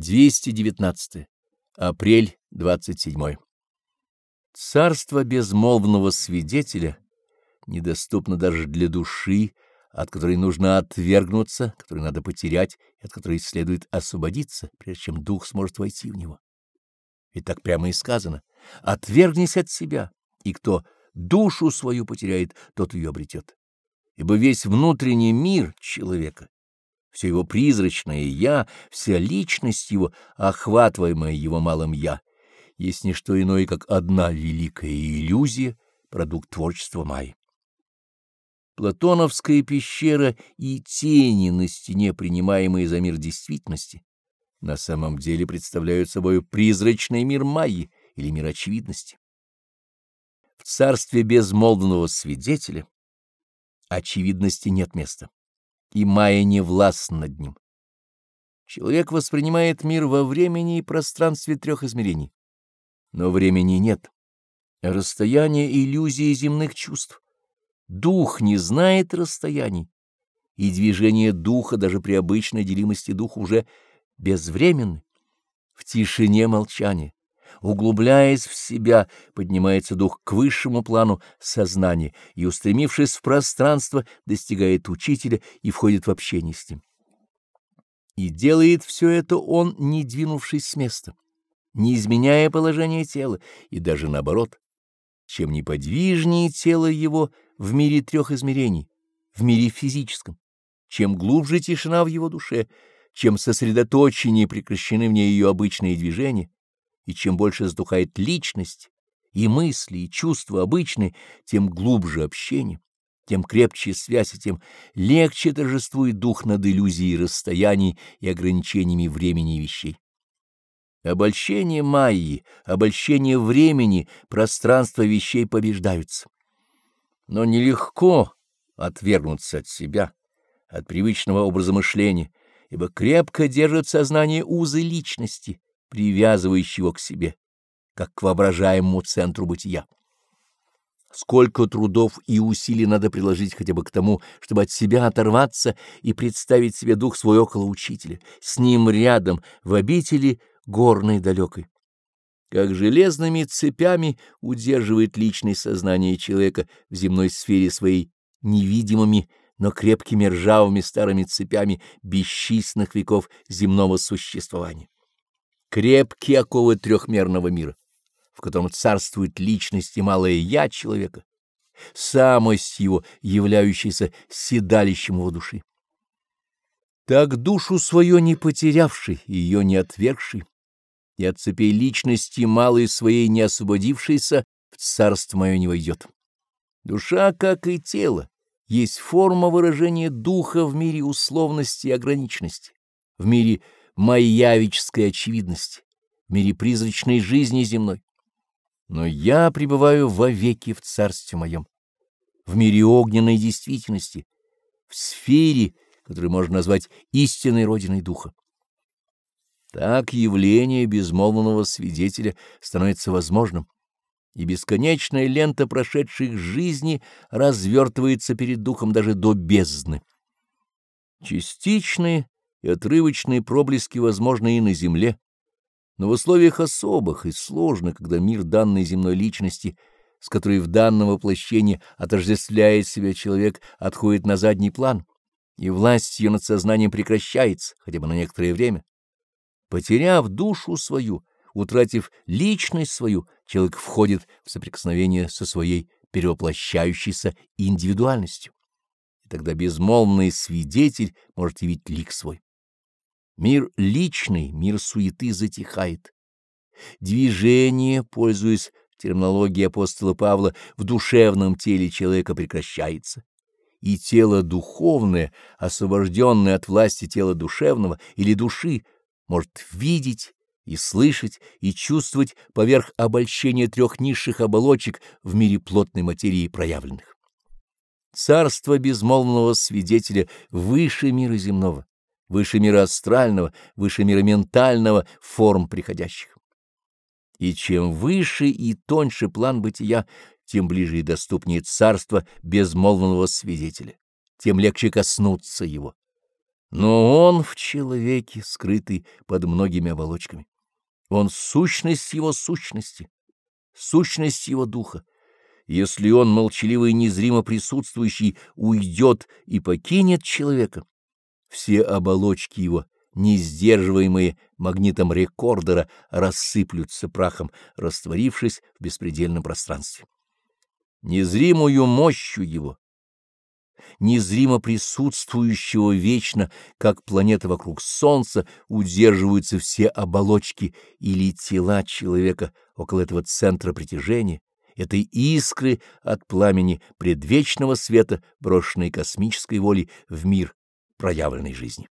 219. Апрель 27. Царство безмолвного свидетеля недоступно даже для души, от которой нужно отвергнуться, которую надо потерять и от которой следует освободиться, прежде чем дух сможет войти в него. Ведь так прямо и сказано «отвергнись от себя, и кто душу свою потеряет, тот ее обретет». Ибо весь внутренний мир человека, все его призрачное «я», вся личность его, охватываемая его малым «я», есть не что иное, как одна великая иллюзия, продукт творчества Майи. Платоновская пещера и тени на стене, принимаемые за мир действительности, на самом деле представляют собой призрачный мир Майи или мир очевидности. В царстве безмолвного свидетеля очевидности нет места, и Майя не властна над ним. Человек воспринимает мир во времени и пространстве трех измерений, но времени нет. Расстояние — иллюзии земных чувств. Дух не знает расстояний, и движение духа даже при обычной делимости духа уже безвременны. В тишине молчания, углубляясь в себя, поднимается дух к высшему плану сознания и, устремившись в пространство, достигает учителя и входит в общение с ним. И делает все это он, не двинувшись с места, не изменяя положение тела, и даже наоборот. Чем неподвижнее тело его — в мире трех измерений, в мире физическом. Чем глубже тишина в его душе, чем сосредоточеннее прекращены в ней ее обычные движения, и чем больше сдухает личность, и мысли, и чувства обычные, тем глубже общение, тем крепче связь, и тем легче торжествует дух над иллюзией расстояний и ограничениями времени и вещей. Обольщение Майи, обольщение времени, пространства вещей побеждаются. Но нелегко отвергнуться от себя, от привычного образа мышления, ибо крепко держит сознание узы личности, привязывающего к себе, как к воображаемому центру бытия. Сколько трудов и усилий надо приложить хотя бы к тому, чтобы от себя оторваться и представить себе дух свой около учителя, с ним рядом, в обители горной далекой как железными цепями удерживает личное сознание человека в земной сфере своей невидимыми, но крепкими ржавыми старыми цепями бесчисленных веков земного существования. Крепкие оковы трехмерного мира, в котором царствует личность и малое «я» человека, самость его, являющаяся седалищем его души. Так душу свою не потерявший, ее не отвергший, и от цепей личности малой своей не освободившейся в царство мое не войдет. Душа, как и тело, есть форма выражения духа в мире условности и ограниченности, в мире майявической очевидности, в мире призрачной жизни земной. Но я пребываю вовеки в царстве моем, в мире огненной действительности, в сфере, которую можно назвать истинной родиной духа. Так явление безмолвного свидетеля становится возможным, и бесконечная лента прошедших жизни развертывается перед духом даже до бездны. Частичные и отрывочные проблески возможны и на земле, но в условиях особых и сложных, когда мир данной земной личности, с которой в данном воплощении отождествляет себя человек, отходит на задний план, и власть ее над сознанием прекращается, хотя бы на некоторое время. Потеряв душу свою, утратив личность свою, человек входит в соприкосновение со своей перевоплощающейся индивидуальностью. И тогда безмолвный свидетель может явить лик свой. Мир личный, мир суеты затихает. Движение, пользуясь терминологией апостола Павла, в душевном теле человека прекращается и тело духовное, освобожденное от власти тела душевного или души, может видеть и слышать и чувствовать поверх обольщения трех низших оболочек в мире плотной материи проявленных. Царство безмолвного свидетеля выше мира земного, выше мира астрального, выше мира ментального форм приходящих. И чем выше и тоньше план бытия, тем ближе и доступнее царство безмолвного свидетеля, тем легче коснуться его. Но он в человеке, скрытый под многими оболочками. Он — сущность его сущности, сущность его духа. Если он, молчаливо и незримо присутствующий, уйдет и покинет человека, все оболочки его, не сдерживаемые магнитом рекордера, рассыплются прахом, растворившись в беспредельном пространстве. Незримую мощью его, незримо присутствующего вечно, как планета вокруг Солнца, удерживаются все оболочки или тела человека около этого центра притяжения, этой искры от пламени предвечного света, брошенной космической волей в мир проявленной жизни.